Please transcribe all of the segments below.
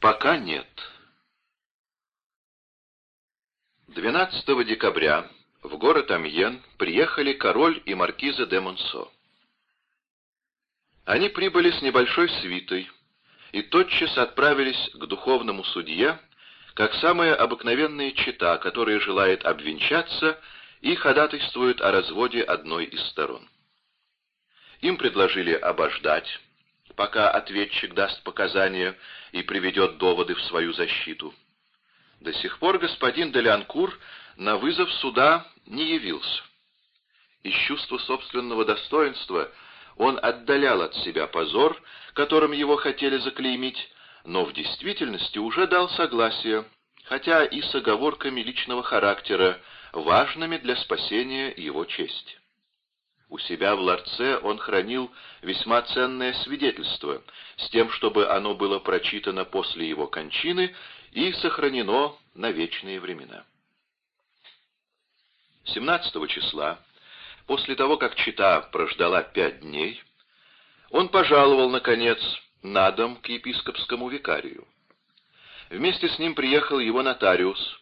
Пока нет. 12 декабря в город Амьен приехали король и маркиза де Монсо. Они прибыли с небольшой свитой и тотчас отправились к духовному судье, как самая обыкновенная чита, которая желает обвенчаться и ходатайствует о разводе одной из сторон. Им предложили обождать, пока ответчик даст показания и приведет доводы в свою защиту. До сих пор господин Делянкур на вызов суда не явился. Из чувства собственного достоинства он отдалял от себя позор, которым его хотели заклеймить, но в действительности уже дал согласие, хотя и с оговорками личного характера, важными для спасения его чести. У себя в ларце он хранил весьма ценное свидетельство, с тем, чтобы оно было прочитано после его кончины и сохранено на вечные времена. 17 числа, после того, как чита прождала пять дней, он пожаловал, наконец, на дом к епископскому викарию. Вместе с ним приехал его нотариус,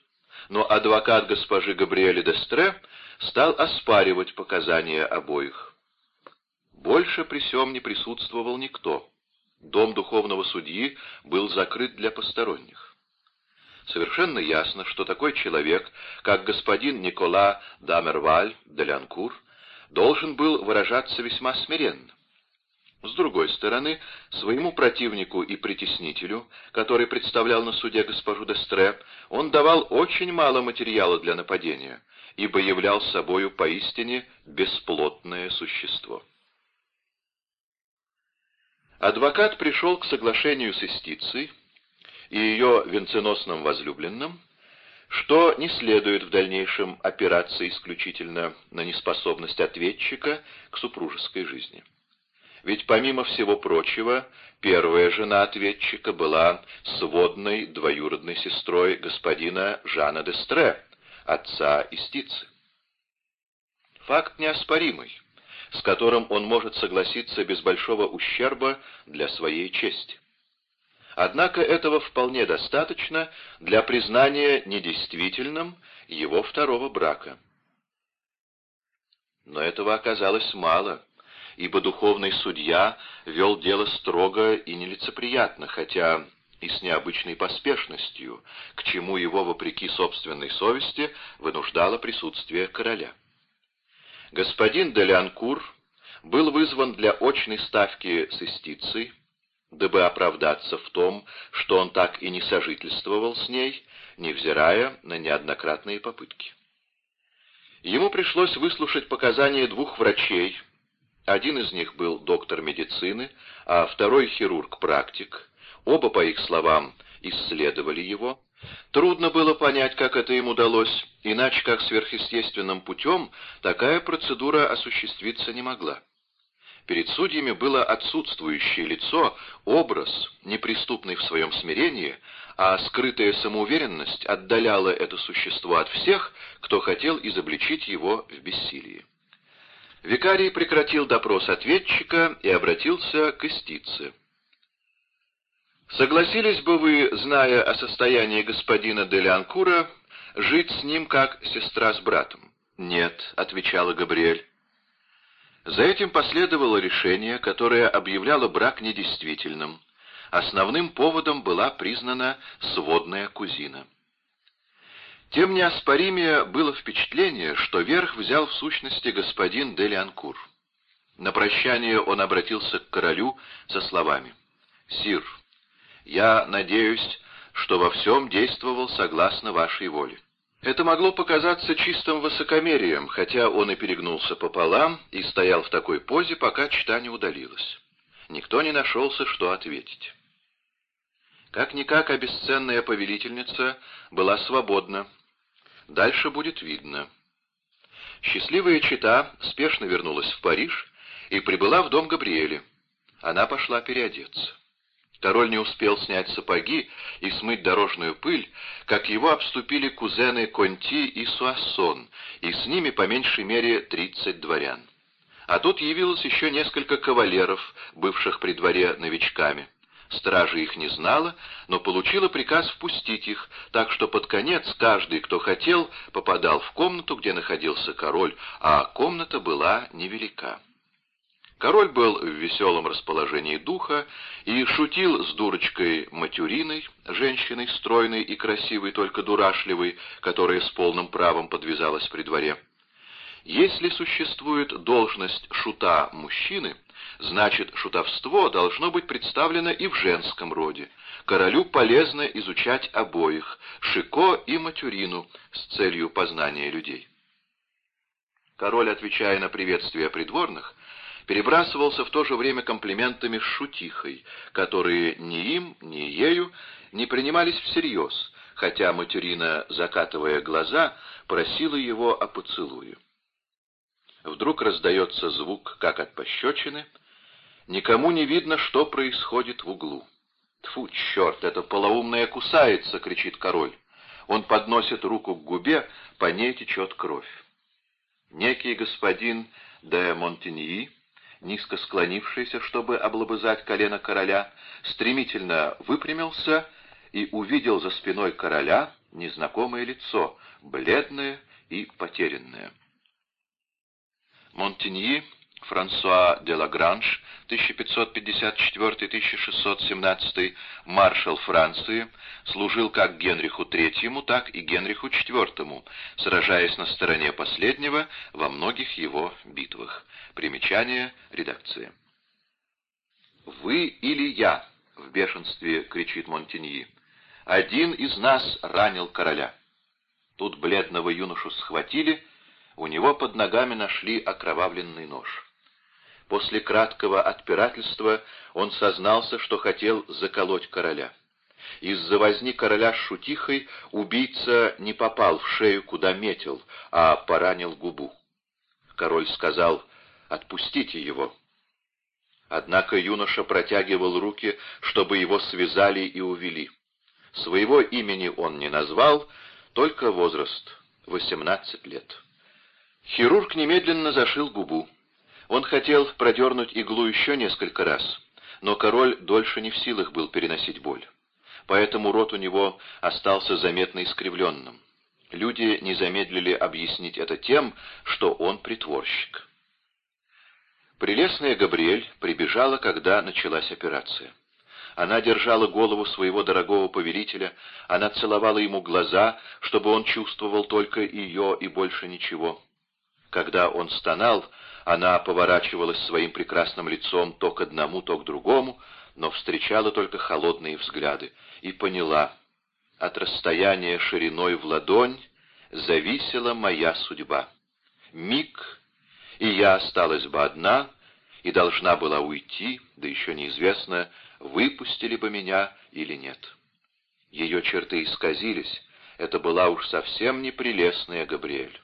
но адвокат госпожи Габриэли Дестре стал оспаривать показания обоих. Больше при сём не присутствовал никто. Дом духовного судьи был закрыт для посторонних. Совершенно ясно, что такой человек, как господин Никола Дамерваль де Лянкур, должен был выражаться весьма смиренно. С другой стороны, своему противнику и притеснителю, который представлял на суде госпожу Дестре, он давал очень мало материала для нападения, ибо являл собою поистине бесплотное существо. Адвокат пришел к соглашению с истицей и ее венценосным возлюбленным, что не следует в дальнейшем опираться исключительно на неспособность ответчика к супружеской жизни. Ведь помимо всего прочего, первая жена ответчика была сводной двоюродной сестрой господина Жана де Стре, отца истицы. Факт неоспоримый, с которым он может согласиться без большого ущерба для своей чести. Однако этого вполне достаточно для признания недействительным его второго брака. Но этого оказалось мало, ибо духовный судья вел дело строго и нелицеприятно, хотя и с необычной поспешностью, к чему его, вопреки собственной совести, вынуждало присутствие короля. Господин Делянкур был вызван для очной ставки с истицей, дабы оправдаться в том, что он так и не сожительствовал с ней, невзирая на неоднократные попытки. Ему пришлось выслушать показания двух врачей, один из них был доктор медицины, а второй хирург-практик, Оба, по их словам, исследовали его. Трудно было понять, как это им удалось, иначе как сверхъестественным путем такая процедура осуществиться не могла. Перед судьями было отсутствующее лицо, образ, неприступный в своем смирении, а скрытая самоуверенность отдаляла это существо от всех, кто хотел изобличить его в бессилии. Викарий прекратил допрос ответчика и обратился к истице. Согласились бы вы, зная о состоянии господина Делянкура, жить с ним как сестра с братом? Нет, отвечала Габриэль. За этим последовало решение, которое объявляло брак недействительным. Основным поводом была признана сводная кузина. Тем неоспоримее было впечатление, что верх взял в сущности господин Делианкур. На прощание он обратился к королю со словами «Сир, я надеюсь, что во всем действовал согласно вашей воле». Это могло показаться чистым высокомерием, хотя он и перегнулся пополам и стоял в такой позе, пока чита не удалилась. Никто не нашелся, что ответить. Как-никак, обесценная повелительница была свободна. Дальше будет видно. Счастливая чита спешно вернулась в Париж и прибыла в дом Габриэля. Она пошла переодеться. Король не успел снять сапоги и смыть дорожную пыль, как его обступили кузены Конти и Суассон, и с ними по меньшей мере тридцать дворян. А тут явилось еще несколько кавалеров, бывших при дворе новичками. Стража их не знала, но получила приказ впустить их, так что под конец каждый, кто хотел, попадал в комнату, где находился король, а комната была невелика. Король был в веселом расположении духа и шутил с дурочкой Матюриной, женщиной стройной и красивой, только дурашливой, которая с полным правом подвязалась при дворе. Если существует должность шута мужчины, значит шутовство должно быть представлено и в женском роде. Королю полезно изучать обоих, Шико и Матюрину, с целью познания людей. Король, отвечая на приветствия придворных, перебрасывался в то же время комплиментами с шутихой, которые ни им, ни ею не принимались всерьез, хотя материна, закатывая глаза, просила его о поцелуе. Вдруг раздается звук, как от пощечины. Никому не видно, что происходит в углу. «Тьфу, черт, это полоумная кусается!» — кричит король. Он подносит руку к губе, по ней течет кровь. Некий господин де Монтеньи низко склонившийся, чтобы облобызать колено короля, стремительно выпрямился и увидел за спиной короля незнакомое лицо, бледное и потерянное. Монтеньи Франсуа де Лагранж, 1554-1617, маршал Франции, служил как Генриху III, так и Генриху IV, сражаясь на стороне последнего во многих его битвах. Примечание редакции. «Вы или я?» — в бешенстве кричит Монтеньи. «Один из нас ранил короля». Тут бледного юношу схватили, у него под ногами нашли окровавленный нож. После краткого отпирательства он сознался, что хотел заколоть короля. Из-за возни короля с шутихой убийца не попал в шею, куда метил, а поранил губу. Король сказал «Отпустите его». Однако юноша протягивал руки, чтобы его связали и увели. Своего имени он не назвал, только возраст — 18 лет. Хирург немедленно зашил губу. Он хотел продернуть иглу еще несколько раз, но король дольше не в силах был переносить боль. Поэтому рот у него остался заметно искривленным. Люди не замедлили объяснить это тем, что он притворщик. Прелестная Габриэль прибежала, когда началась операция. Она держала голову своего дорогого повелителя, она целовала ему глаза, чтобы он чувствовал только ее и больше ничего. Когда он стонал, она поворачивалась своим прекрасным лицом то к одному, то к другому, но встречала только холодные взгляды, и поняла, от расстояния шириной в ладонь зависела моя судьба. Миг, и я осталась бы одна, и должна была уйти, да еще неизвестно, выпустили бы меня или нет. Ее черты исказились, это была уж совсем непрелестная Габриэль.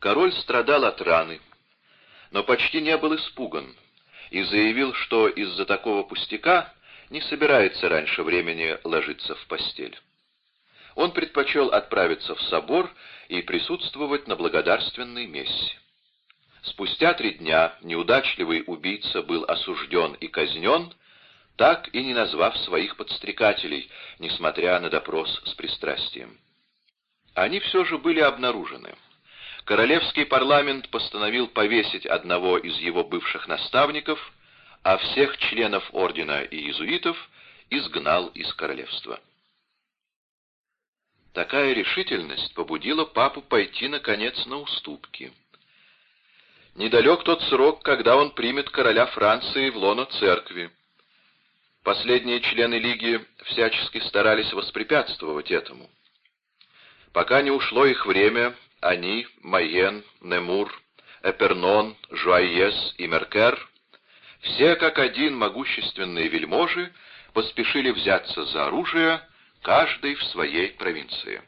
Король страдал от раны, но почти не был испуган и заявил, что из-за такого пустяка не собирается раньше времени ложиться в постель. Он предпочел отправиться в собор и присутствовать на благодарственной мессе. Спустя три дня неудачливый убийца был осужден и казнен, так и не назвав своих подстрекателей, несмотря на допрос с пристрастием. Они все же были обнаружены. Королевский парламент постановил повесить одного из его бывших наставников, а всех членов ордена и иезуитов изгнал из королевства. Такая решительность побудила папу пойти, наконец, на уступки. Недалек тот срок, когда он примет короля Франции в лоно церкви. Последние члены Лиги всячески старались воспрепятствовать этому. Пока не ушло их время, они, Майен, Немур, Эпернон, Жуайес и Меркер, все как один могущественные вельможи, поспешили взяться за оружие, каждый в своей провинции.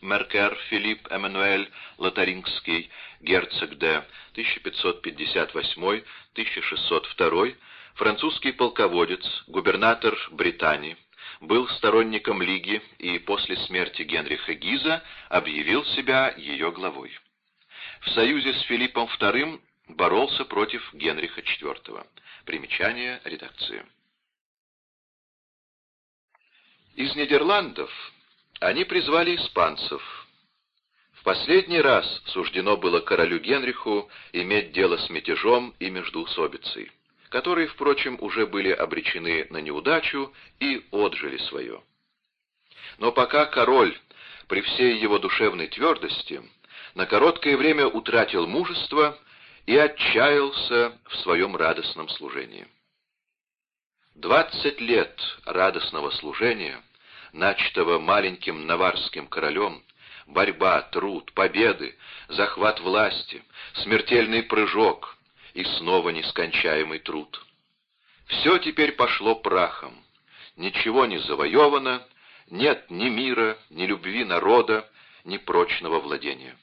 Меркер Филипп Эммануэль Лотарингский, герцог де 1558-1602, французский полководец, губернатор Британии, был сторонником Лиги и после смерти Генриха Гиза объявил себя ее главой. В союзе с Филиппом II боролся против Генриха IV. Примечание редакции. Из Нидерландов они призвали испанцев. В последний раз суждено было королю Генриху иметь дело с мятежом и междоусобицей, которые, впрочем, уже были обречены на неудачу и отжили свое. Но пока король, при всей его душевной твердости, на короткое время утратил мужество и отчаялся в своем радостном служении. Двадцать лет радостного служения, начатого маленьким наварским королем, борьба, труд, победы, захват власти, смертельный прыжок и снова нескончаемый труд. Все теперь пошло прахом, ничего не завоевано, нет ни мира, ни любви народа, ни прочного владения.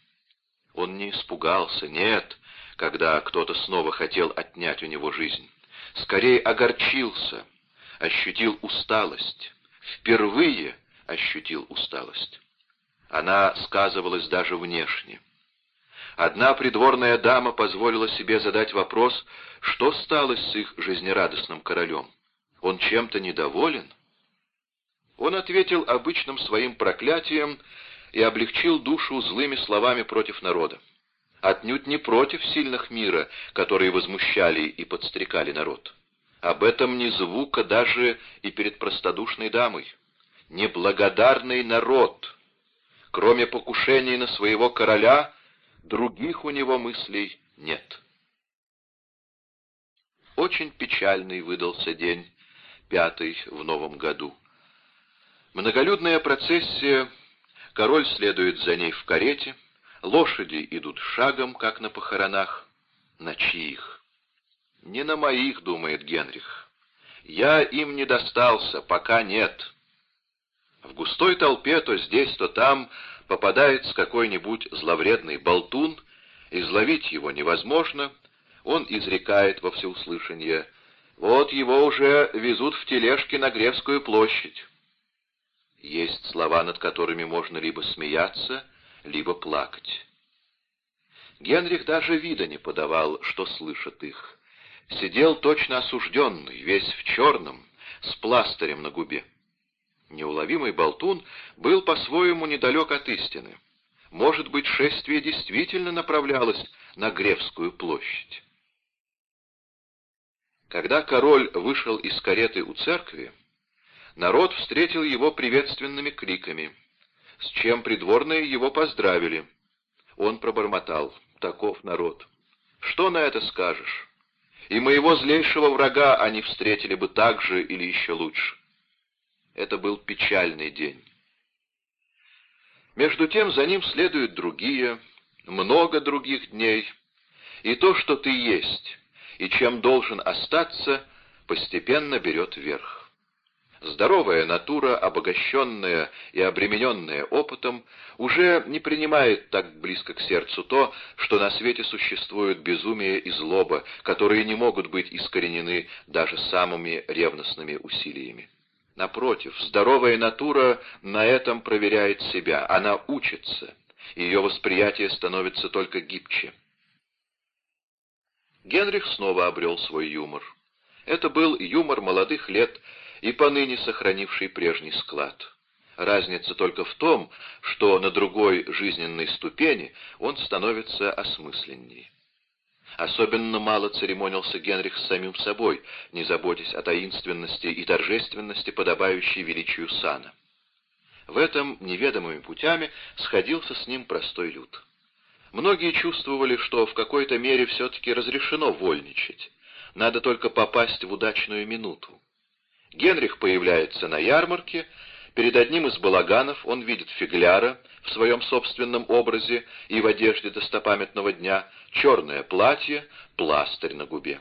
Он не испугался, нет, когда кто-то снова хотел отнять у него жизнь. Скорее огорчился, ощутил усталость. Впервые ощутил усталость. Она сказывалась даже внешне. Одна придворная дама позволила себе задать вопрос, что стало с их жизнерадостным королем. Он чем-то недоволен? Он ответил обычным своим проклятием и облегчил душу злыми словами против народа. Отнюдь не против сильных мира, которые возмущали и подстрекали народ. Об этом ни звука даже и перед простодушной дамой. Неблагодарный народ. Кроме покушений на своего короля, других у него мыслей нет. Очень печальный выдался день, пятый в новом году. Многолюдная процессия, король следует за ней в карете, лошади идут шагом, как на похоронах. На чьих? Не на моих, думает Генрих. Я им не достался, пока нет. В густой толпе то здесь, то там попадается какой-нибудь зловредный болтун, изловить его невозможно, он изрекает во всеуслышание, вот его уже везут в тележке на Гревскую площадь. Есть слова, над которыми можно либо смеяться, либо плакать. Генрих даже вида не подавал, что слышит их. Сидел точно осужденный, весь в черном, с пластырем на губе. Неуловимый болтун был по-своему недалек от истины. Может быть, шествие действительно направлялось на Гревскую площадь. Когда король вышел из кареты у церкви, Народ встретил его приветственными криками, с чем придворные его поздравили. Он пробормотал, таков народ. Что на это скажешь? И моего злейшего врага они встретили бы так же или еще лучше. Это был печальный день. Между тем за ним следуют другие, много других дней, и то, что ты есть, и чем должен остаться, постепенно берет верх. Здоровая натура, обогащенная и обремененная опытом, уже не принимает так близко к сердцу то, что на свете существуют безумие и злоба, которые не могут быть искоренены даже самыми ревностными усилиями. Напротив, здоровая натура на этом проверяет себя, она учится, ее восприятие становится только гибче. Генрих снова обрел свой юмор. Это был юмор молодых лет, и поныне сохранивший прежний склад. Разница только в том, что на другой жизненной ступени он становится осмысленнее. Особенно мало церемонился Генрих с самим собой, не заботясь о таинственности и торжественности, подобающей величию сана. В этом неведомыми путями сходился с ним простой люд. Многие чувствовали, что в какой-то мере все-таки разрешено вольничать, надо только попасть в удачную минуту. Генрих появляется на ярмарке, перед одним из балаганов он видит фигляра в своем собственном образе и в одежде достопамятного дня, черное платье, пластырь на губе.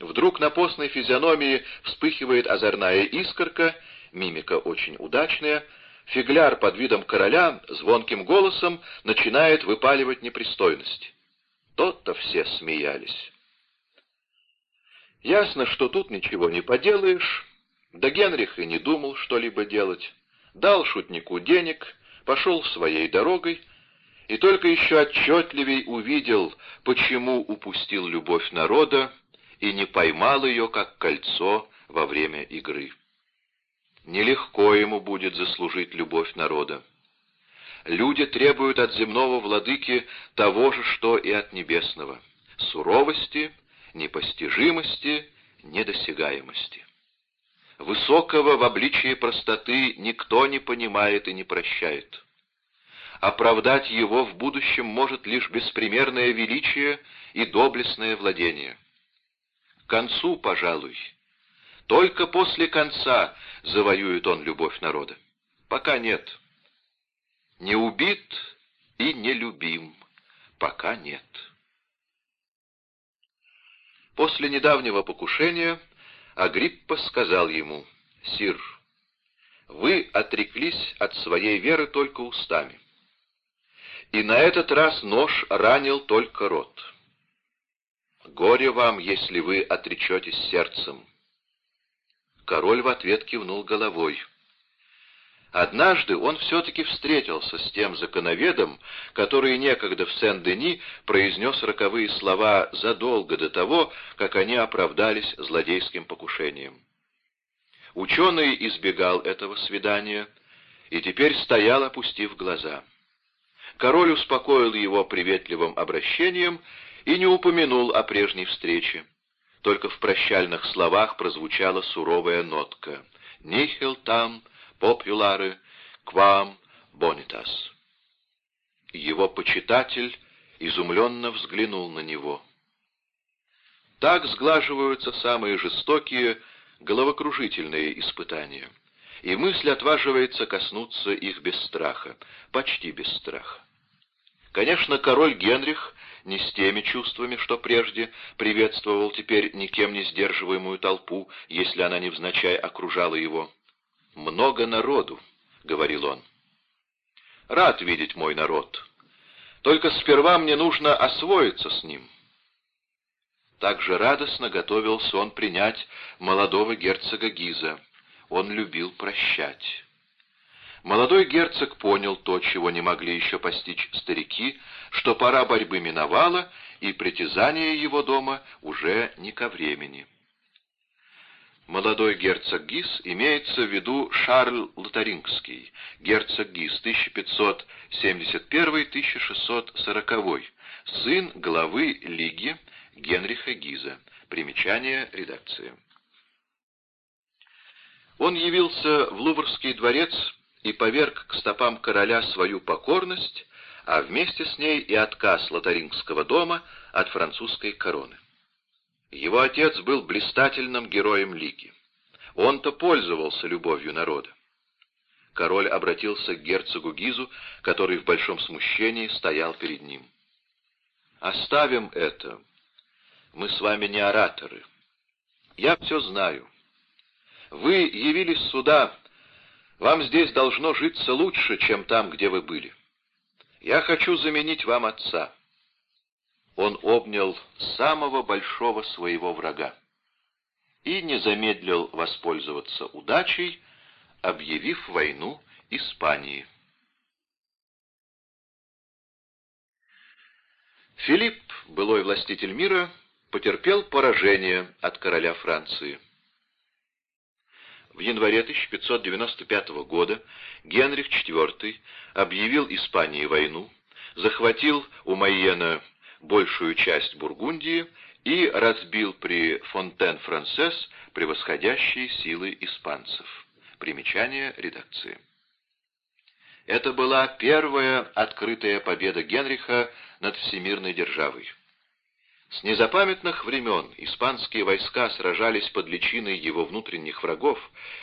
Вдруг на постной физиономии вспыхивает озорная искорка, мимика очень удачная, фигляр под видом короля звонким голосом начинает выпаливать непристойности. Тот-то все смеялись. Ясно, что тут ничего не поделаешь, да Генрих и не думал что-либо делать. Дал шутнику денег, пошел своей дорогой, и только еще отчетливей увидел, почему упустил любовь народа и не поймал ее, как кольцо во время игры. Нелегко ему будет заслужить любовь народа. Люди требуют от земного владыки того же, что и от небесного — суровости, непостижимости, недосягаемости. Высокого в обличии простоты никто не понимает и не прощает. Оправдать его в будущем может лишь беспримерное величие и доблестное владение. К концу, пожалуй, только после конца завоюет он любовь народа. Пока нет. Не убит и не любим. Пока нет. После недавнего покушения Агриппа сказал ему, «Сир, вы отреклись от своей веры только устами, и на этот раз нож ранил только рот. Горе вам, если вы отречетесь сердцем». Король в ответ кивнул головой. Однажды он все-таки встретился с тем законоведом, который некогда в Сен-Дени произнес роковые слова задолго до того, как они оправдались злодейским покушением. Ученый избегал этого свидания и теперь стоял, опустив глаза. Король успокоил его приветливым обращением и не упомянул о прежней встрече. Только в прощальных словах прозвучала суровая нотка. «Нихил там популары квам бонитас». Его почитатель изумленно взглянул на него. Так сглаживаются самые жестокие, головокружительные испытания, и мысль отваживается коснуться их без страха, почти без страха. Конечно, король Генрих не с теми чувствами, что прежде приветствовал теперь никем не сдерживаемую толпу, если она невзначай окружала его. «Много народу», — говорил он. «Рад видеть мой народ. Только сперва мне нужно освоиться с ним». Так же радостно готовился он принять молодого герцога Гиза. Он любил прощать. Молодой герцог понял то, чего не могли еще постичь старики, что пора борьбы миновала, и притязание его дома уже не ко времени. Молодой герцог Гис имеется в виду Шарль Лотарингский, герцог Гис, 1571-1640, сын главы Лиги Генриха Гиза. Примечание редакции. Он явился в Луврский дворец и поверг к стопам короля свою покорность, а вместе с ней и отказ лотарингского дома от французской короны. Его отец был блистательным героем Лиги. Он-то пользовался любовью народа. Король обратился к герцогу Гизу, который в большом смущении стоял перед ним. «Оставим это. Мы с вами не ораторы. Я все знаю. Вы явились сюда вам здесь должно житься лучше, чем там, где вы были. Я хочу заменить вам отца». Он обнял самого большого своего врага и не замедлил воспользоваться удачей, объявив войну Испании. Филипп, былой властитель мира, потерпел поражение от короля Франции. В январе 1595 года Генрих IV объявил Испании войну, захватил у Майена большую часть Бургундии и разбил при Фонтен-Францесс превосходящие силы испанцев. Примечание редакции. Это была первая открытая победа Генриха над всемирной державой. С незапамятных времен испанские войска сражались под личиной его внутренних врагов,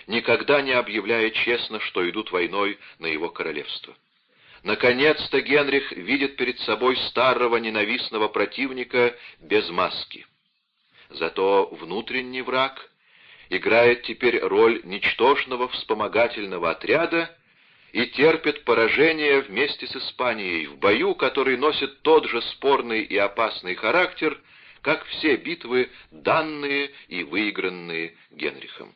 никогда не объявляя честно, что идут войной на его королевство. Наконец-то Генрих видит перед собой старого ненавистного противника без маски. Зато внутренний враг играет теперь роль ничтожного вспомогательного отряда и терпит поражение вместе с Испанией в бою, который носит тот же спорный и опасный характер, как все битвы, данные и выигранные Генрихом.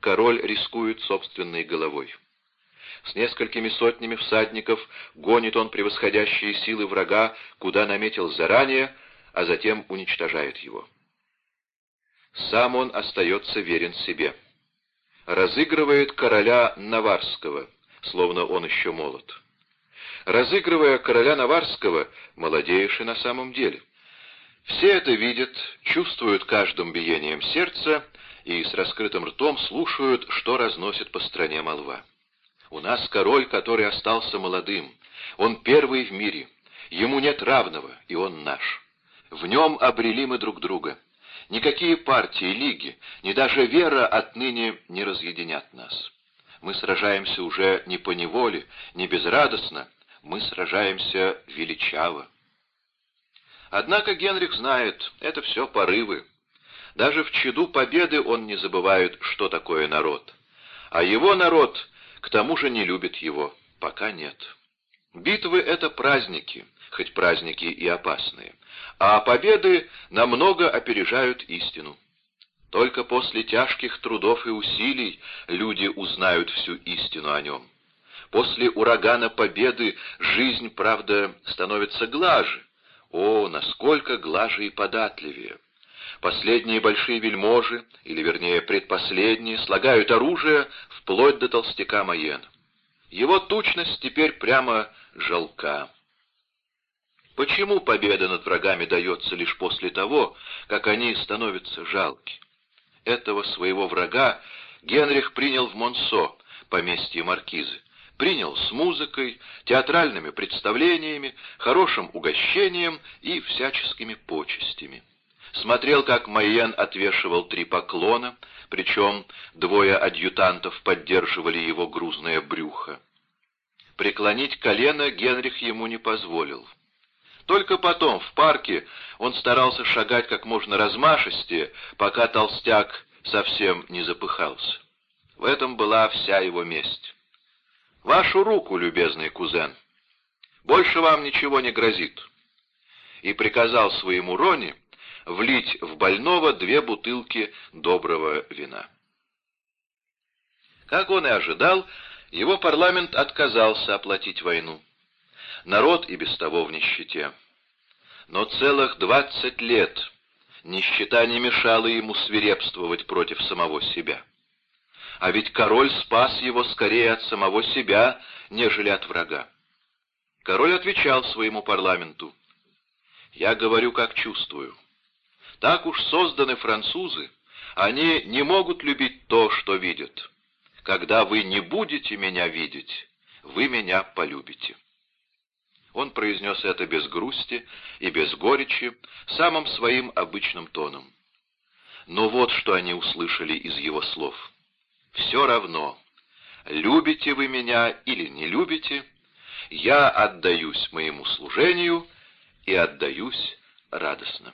Король рискует собственной головой. С несколькими сотнями всадников гонит он превосходящие силы врага, куда наметил заранее, а затем уничтожает его. Сам он остается верен себе. Разыгрывает короля Наварского, словно он еще молод. Разыгрывая короля Наварского, молодеешь и на самом деле. Все это видят, чувствуют каждым биением сердца и с раскрытым ртом слушают, что разносит по стране молва. У нас король, который остался молодым. Он первый в мире. Ему нет равного, и он наш. В нем обрели мы друг друга. Никакие партии, лиги, ни даже вера отныне не разъединят нас. Мы сражаемся уже не по неволе, не безрадостно, мы сражаемся величаво. Однако Генрих знает, это все порывы. Даже в чаду победы он не забывает, что такое народ. А его народ, к тому же, не любит его, пока нет. Битвы — это праздники, хоть праздники и опасные, а победы намного опережают истину. Только после тяжких трудов и усилий люди узнают всю истину о нем. После урагана победы жизнь, правда, становится глаже. О, насколько глаже и податливее! Последние большие вельможи, или вернее предпоследние, слагают оружие вплоть до толстяка Маена. Его тучность теперь прямо жалка. Почему победа над врагами дается лишь после того, как они становятся жалки? Этого своего врага Генрих принял в Монсо, поместье маркизы. Принял с музыкой, театральными представлениями, хорошим угощением и всяческими почестями. Смотрел, как Майен отвешивал три поклона, причем двое адъютантов поддерживали его грузное брюхо. Преклонить колено Генрих ему не позволил. Только потом, в парке, он старался шагать как можно размашистее, пока толстяк совсем не запыхался. В этом была вся его месть. «Вашу руку, любезный кузен. Больше вам ничего не грозит». И приказал своему Роне влить в больного две бутылки доброго вина. Как он и ожидал, его парламент отказался оплатить войну. Народ и без того в нищете. Но целых двадцать лет нищета не мешала ему свирепствовать против самого себя. А ведь король спас его скорее от самого себя, нежели от врага. Король отвечал своему парламенту. «Я говорю, как чувствую. Так уж созданы французы. Они не могут любить то, что видят. Когда вы не будете меня видеть, вы меня полюбите». Он произнес это без грусти и без горечи, самым своим обычным тоном. Но вот что они услышали из его слов. «Все равно, любите вы меня или не любите, я отдаюсь моему служению и отдаюсь радостно».